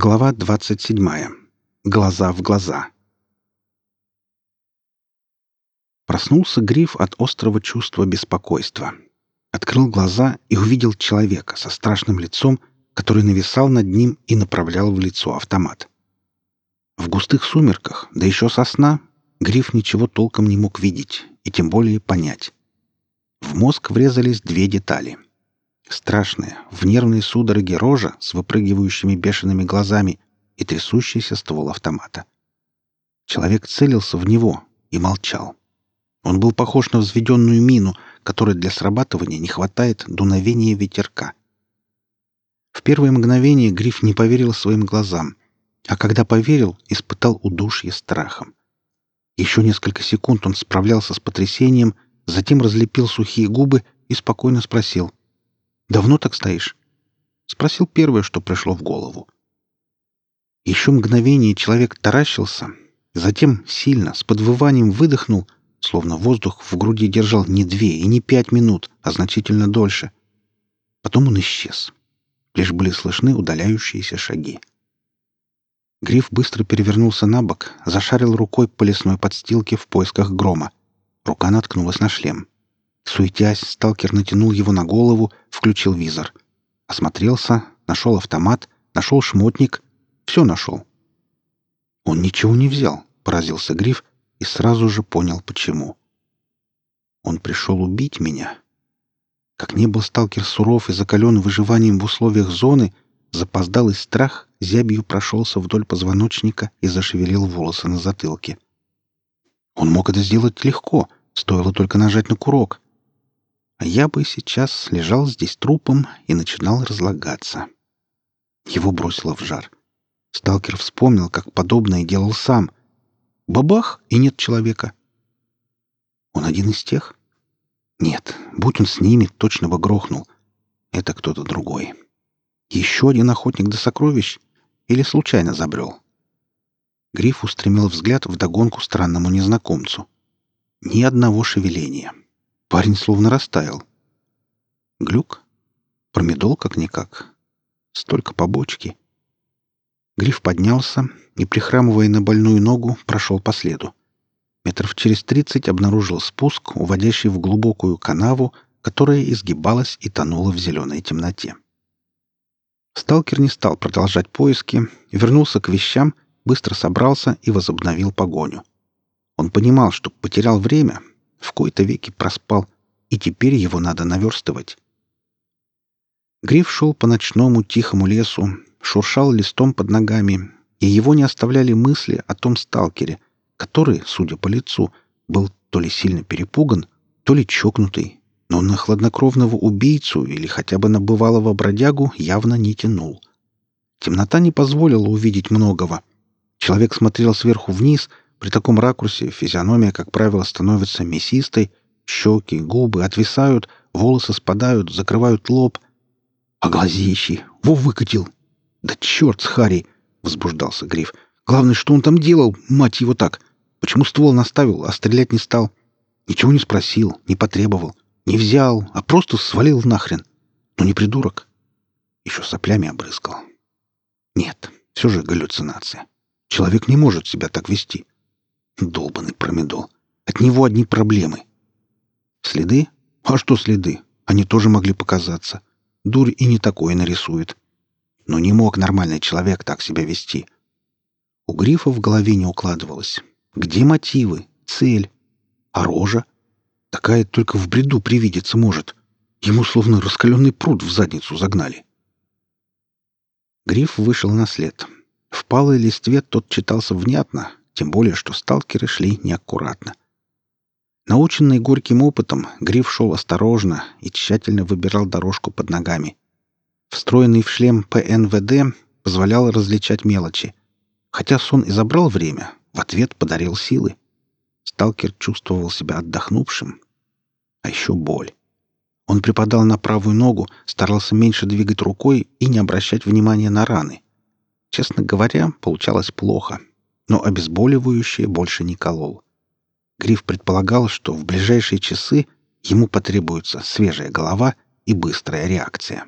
Глава 27. Глаза в глаза. Проснулся Гриф от острого чувства беспокойства. Открыл глаза и увидел человека со страшным лицом, который нависал над ним и направлял в лицо автомат. В густых сумерках, да еще со сна, Гриф ничего толком не мог видеть и тем более понять. В мозг врезались две детали — Страшная, в нервные судороги рожа с выпрыгивающими бешеными глазами и трясущийся ствол автомата. Человек целился в него и молчал. Он был похож на взведенную мину, которой для срабатывания не хватает дуновения ветерка. В первое мгновение Гриф не поверил своим глазам, а когда поверил, испытал удушье страхом. Еще несколько секунд он справлялся с потрясением, затем разлепил сухие губы и спокойно спросил. Давно так стоишь?» Спросил первое, что пришло в голову. Еще мгновение человек таращился, затем сильно, с подвыванием выдохнул, словно воздух в груди держал не две и не пять минут, а значительно дольше. Потом он исчез. Лишь были слышны удаляющиеся шаги. Гриф быстро перевернулся на бок, зашарил рукой по лесной подстилке в поисках грома. Рука наткнулась на шлем. Суетясь, сталкер натянул его на голову, включил визор. Осмотрелся, нашел автомат, нашел шмотник. Все нашел. Он ничего не взял, поразился Гриф и сразу же понял, почему. Он пришел убить меня. Как не был сталкер суров и закален выживанием в условиях зоны, запоздалый страх зябью прошелся вдоль позвоночника и зашевелил волосы на затылке. Он мог это сделать легко, стоило только нажать на курок — а я бы сейчас лежал здесь трупом и начинал разлагаться. Его бросило в жар. Сталкер вспомнил, как подобное делал сам. Бабах, и нет человека. Он один из тех? Нет, будь он с ними, точно бы грохнул. Это кто-то другой. Еще один охотник до сокровищ? Или случайно забрел? Гриф устремил взгляд в догонку странному незнакомцу. Ни одного шевеления. Парень словно растаял. Глюк? Промедол как-никак. Столько побочки. Гриф поднялся и, прихрамывая на больную ногу, прошел по следу. Метров через тридцать обнаружил спуск, уводящий в глубокую канаву, которая изгибалась и тонула в зеленой темноте. Сталкер не стал продолжать поиски, вернулся к вещам, быстро собрался и возобновил погоню. Он понимал, что потерял время, в кои-то веки проспал, и теперь его надо наверстывать. Гриф шел по ночному тихому лесу, шуршал листом под ногами, и его не оставляли мысли о том сталкере, который, судя по лицу, был то ли сильно перепуган, то ли чокнутый, но на хладнокровного убийцу или хотя бы на бывалого бродягу явно не тянул. Темнота не позволила увидеть многого. Человек смотрел сверху вниз — при таком ракурсе физиономия, как правило, становится мясистой, щеки, губы отвисают, волосы спадают, закрывают лоб. А глазищи! Во выкатил! Да черт с Харри! — возбуждался Гриф. Главное, что он там делал, мать его так? Почему ствол наставил, а стрелять не стал? Ничего не спросил, не потребовал, не взял, а просто свалил нахрен. Ну не придурок. Еще соплями обрызгал. Нет, все же галлюцинация. Человек не может себя так вести. Долбанный промедол. От него одни проблемы. Следы? А что следы? Они тоже могли показаться. Дурь и не такое нарисует. Но не мог нормальный человек так себя вести. У Грифа в голове не укладывалось. Где мотивы? Цель? А рожа? Такая только в бреду привидеться может. Ему словно раскаленный пруд в задницу загнали. Гриф вышел на след. В палой листве тот читался внятно, тем более, что сталкеры шли неаккуратно. Наученный горьким опытом, Гриф шел осторожно и тщательно выбирал дорожку под ногами. Встроенный в шлем ПНВД позволял различать мелочи. Хотя сон и забрал время, в ответ подарил силы. Сталкер чувствовал себя отдохнувшим. А еще боль. Он припадал на правую ногу, старался меньше двигать рукой и не обращать внимания на раны. Честно говоря, получалось плохо но обезболивающее больше не колол. Гриф предполагал, что в ближайшие часы ему потребуется свежая голова и быстрая реакция.